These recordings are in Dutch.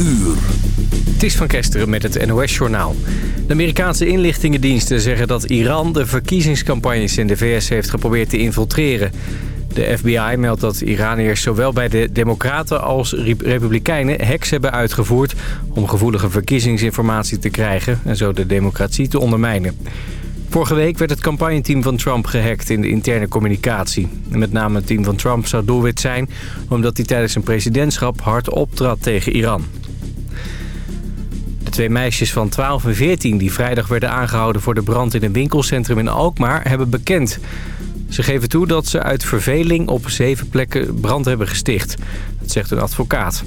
Het is van Kesteren met het NOS-journaal. De Amerikaanse inlichtingendiensten zeggen dat Iran de verkiezingscampagnes in de VS heeft geprobeerd te infiltreren. De FBI meldt dat Iraniërs zowel bij de Democraten als Republikeinen hacks hebben uitgevoerd... om gevoelige verkiezingsinformatie te krijgen en zo de democratie te ondermijnen. Vorige week werd het campagneteam van Trump gehackt in de interne communicatie. met name het team van Trump zou doelwit zijn... omdat hij tijdens zijn presidentschap hard optrad tegen Iran. De twee meisjes van 12 en 14 die vrijdag werden aangehouden... voor de brand in een winkelcentrum in Alkmaar hebben bekend... Ze geven toe dat ze uit verveling op zeven plekken brand hebben gesticht. Dat zegt een advocaat.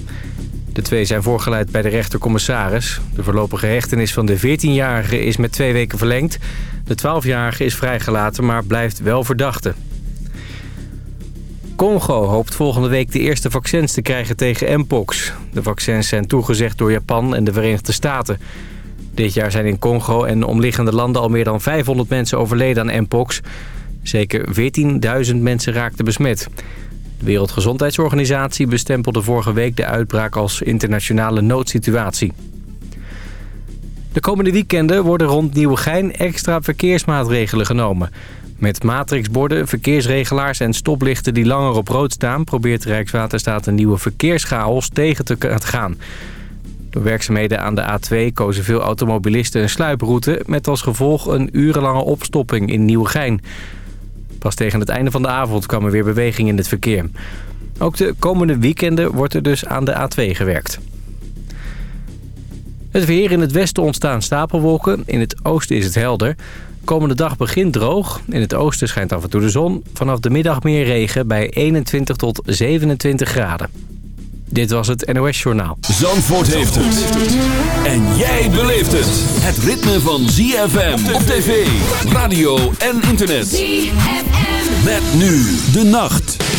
De twee zijn voorgeleid bij de rechtercommissaris. De voorlopige hechtenis van de 14-jarige is met twee weken verlengd. De 12-jarige is vrijgelaten, maar blijft wel verdachte. Congo hoopt volgende week de eerste vaccins te krijgen tegen mpox. De vaccins zijn toegezegd door Japan en de Verenigde Staten. Dit jaar zijn in Congo en omliggende landen al meer dan 500 mensen overleden aan mpox. Zeker 14.000 mensen raakten besmet. De Wereldgezondheidsorganisatie bestempelde vorige week de uitbraak als internationale noodsituatie. De komende weekenden worden rond Nieuwegein extra verkeersmaatregelen genomen. Met matrixborden, verkeersregelaars en stoplichten die langer op rood staan... probeert Rijkswaterstaat een nieuwe verkeerschaos tegen te gaan. Door werkzaamheden aan de A2 kozen veel automobilisten een sluiproute... met als gevolg een urenlange opstopping in Nieuwegein. Pas tegen het einde van de avond kwam er weer beweging in het verkeer. Ook de komende weekenden wordt er dus aan de A2 gewerkt. Het weer in het westen ontstaan stapelwolken. In het oosten is het helder. Komende dag begint droog. In het oosten schijnt af en toe de zon. Vanaf de middag meer regen bij 21 tot 27 graden. Dit was het NOS Journaal. Zandvoort heeft het. En jij beleeft het. Het ritme van ZFM op tv, radio en internet. ZFM. Met nu de nacht.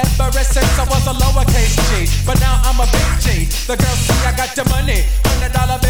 Ever since I was a lowercase G, but now I'm a big G. The girls see I got the money, hundred dollar bill.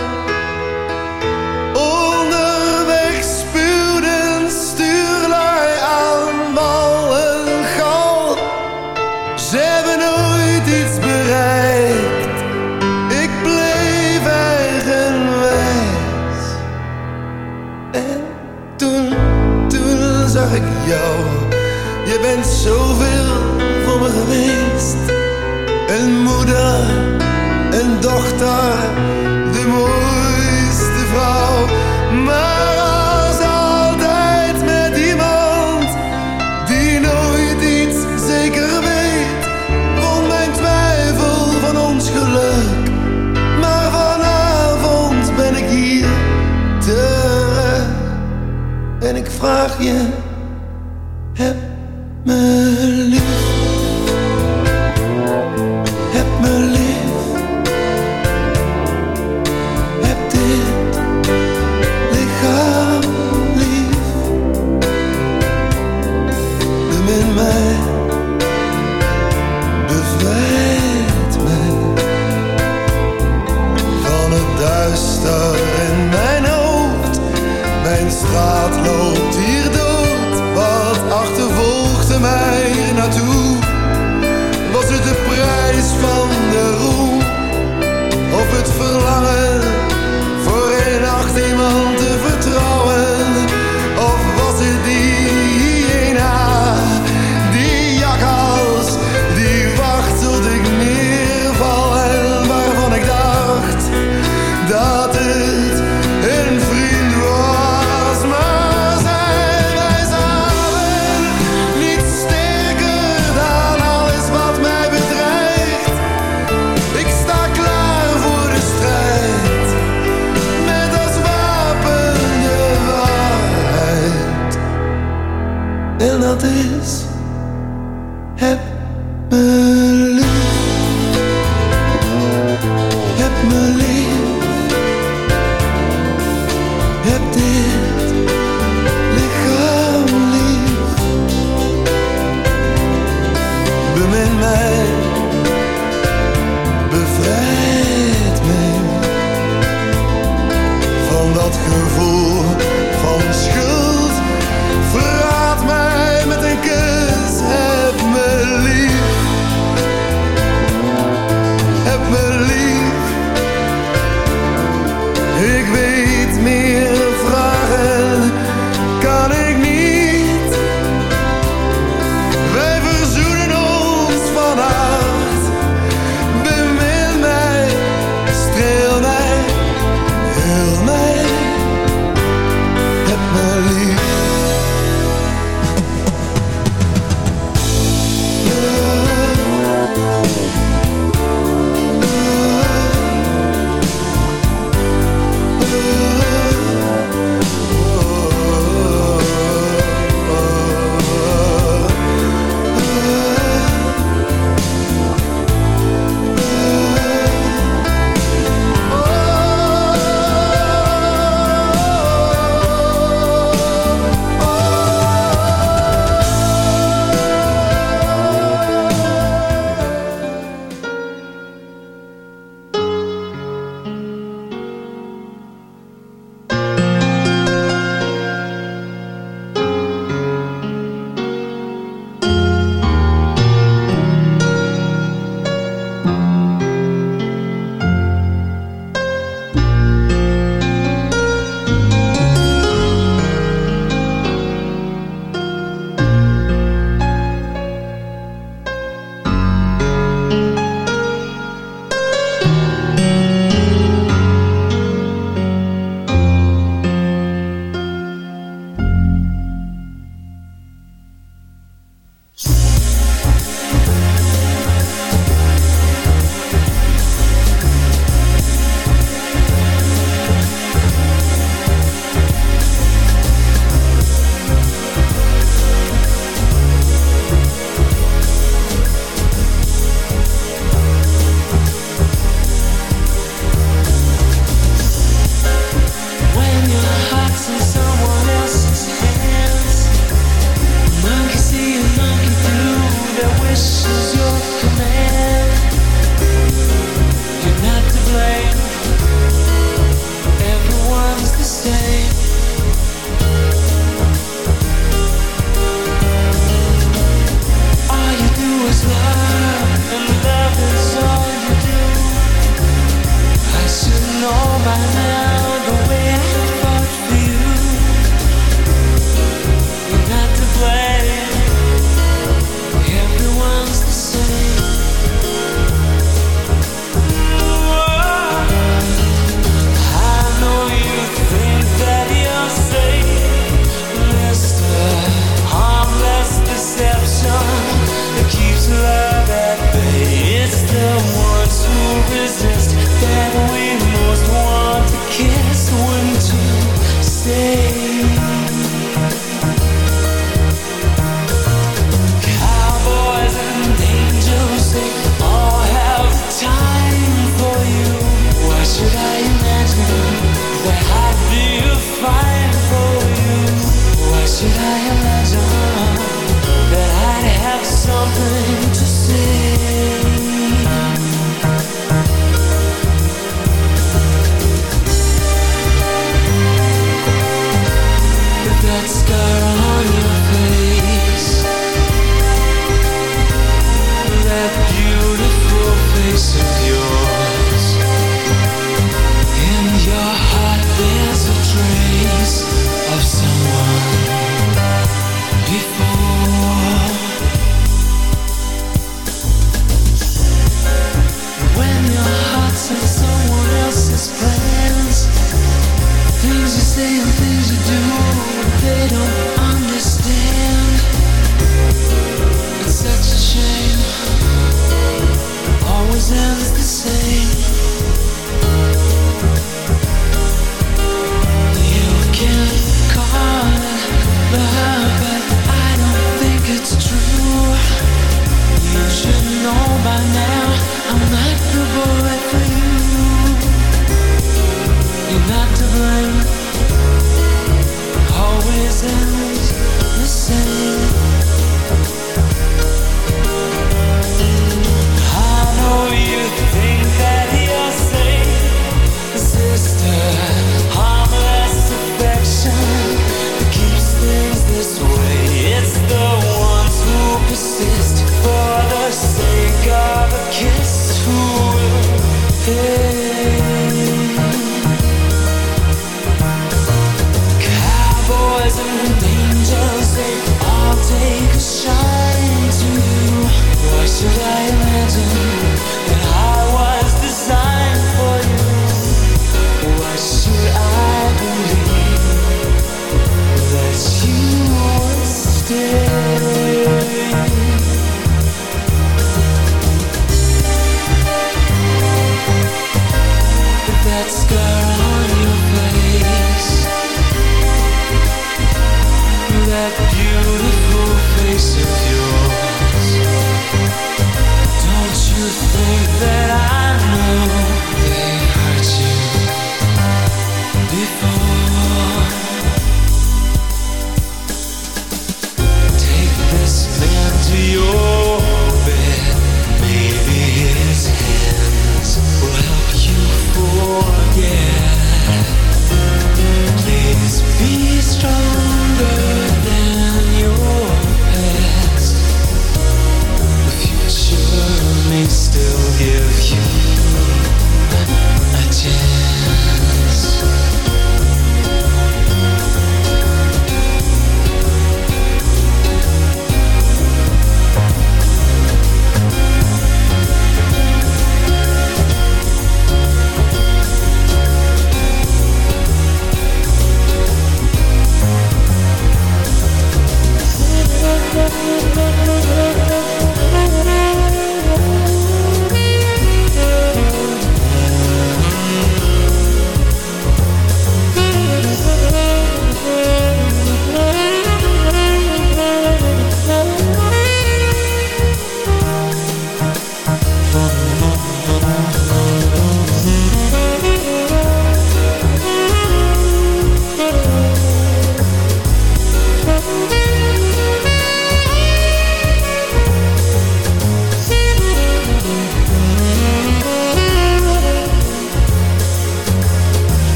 rien.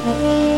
Música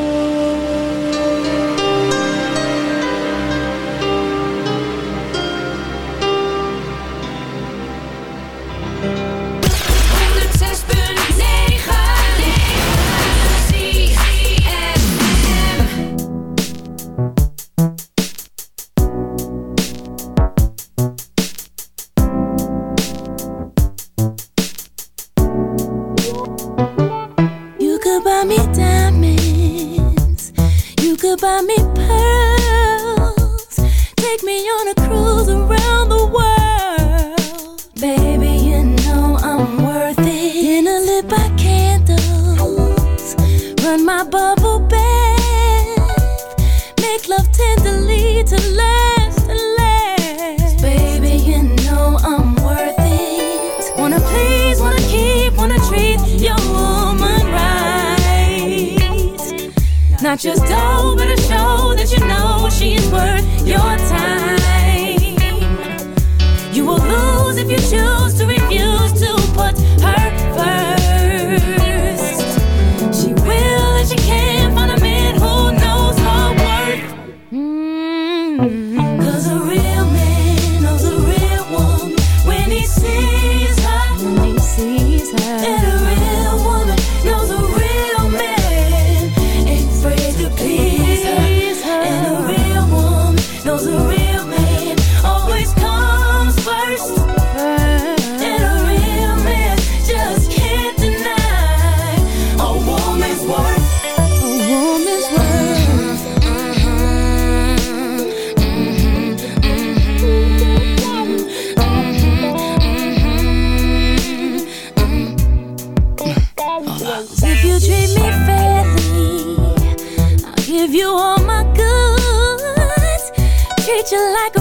you like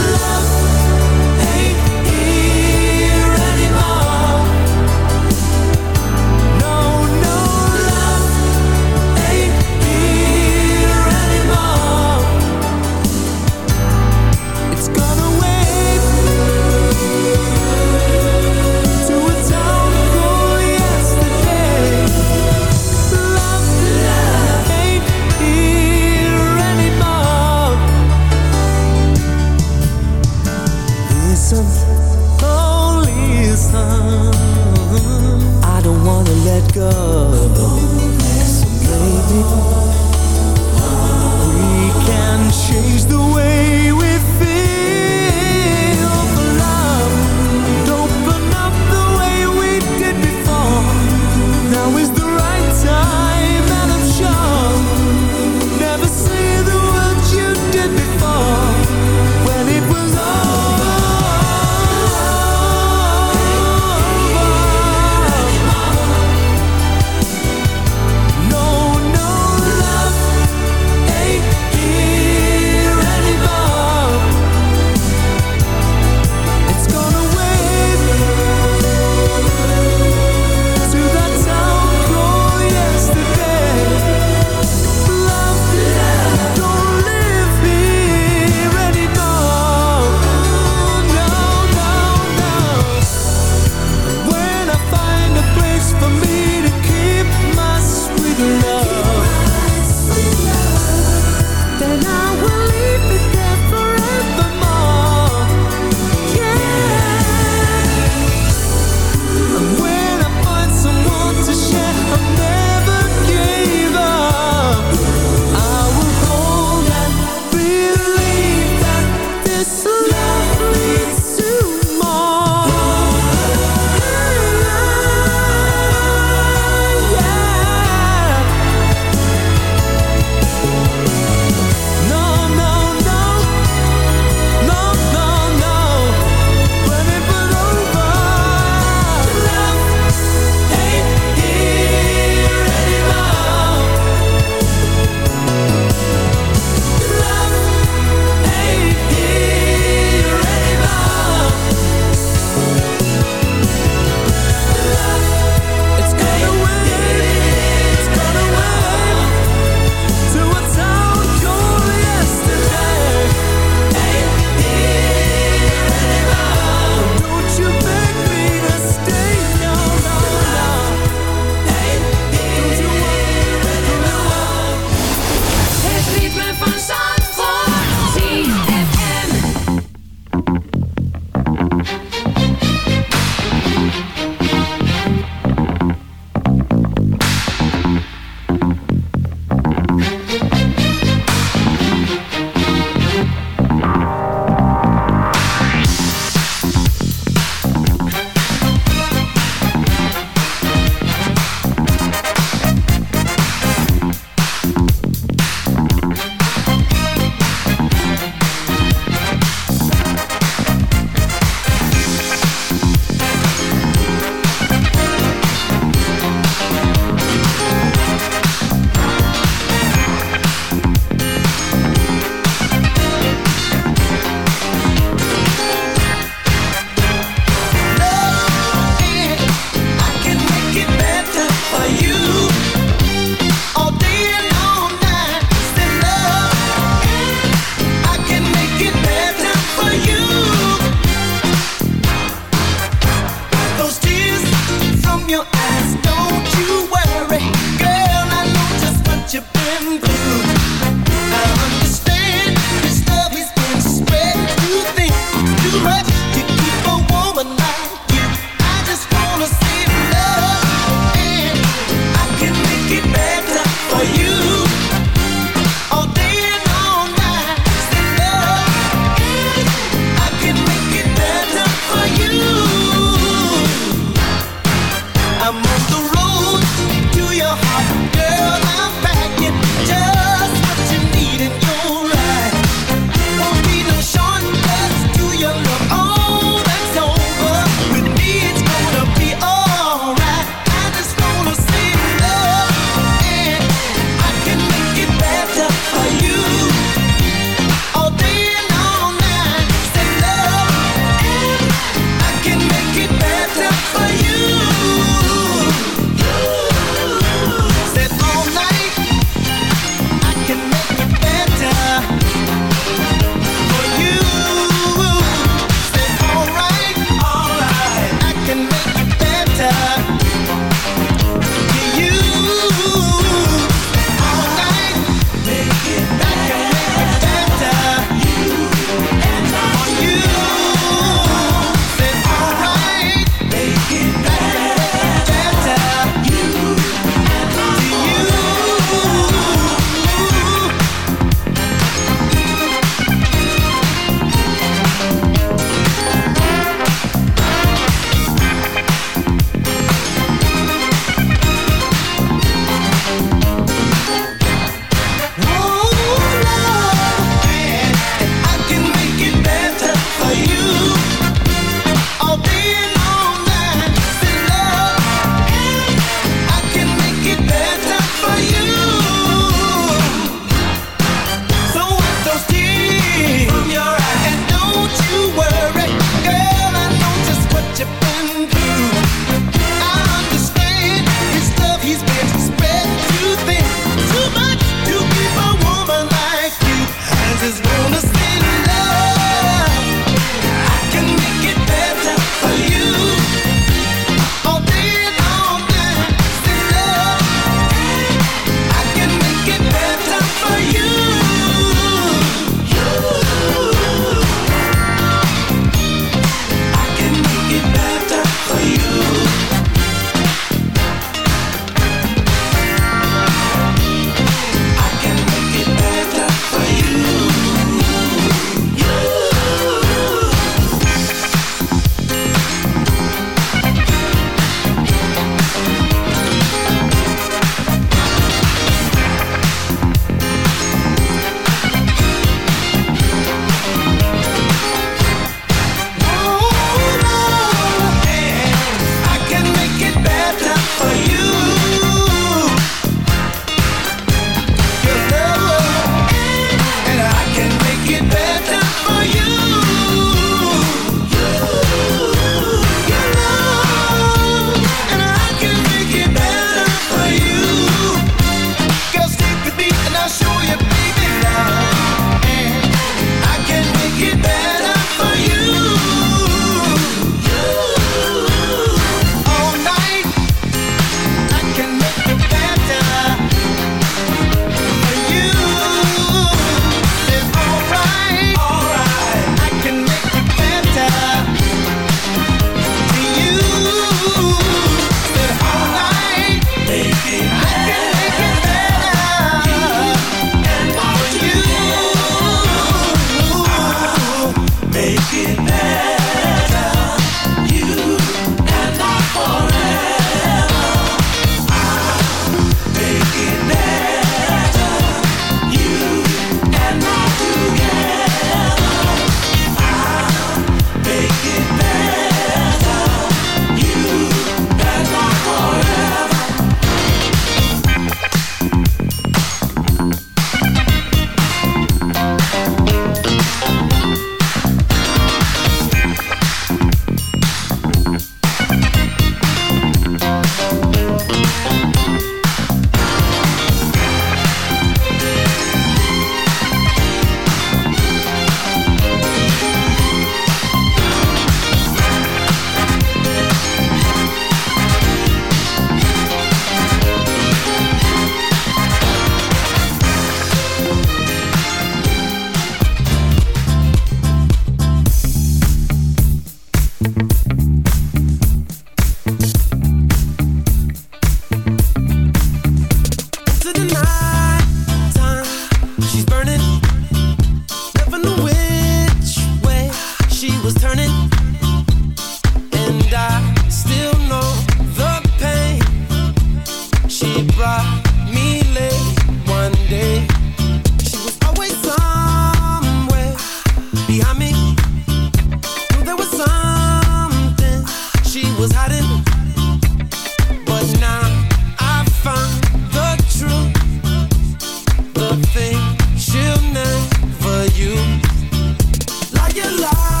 she'll never use. Like a lie.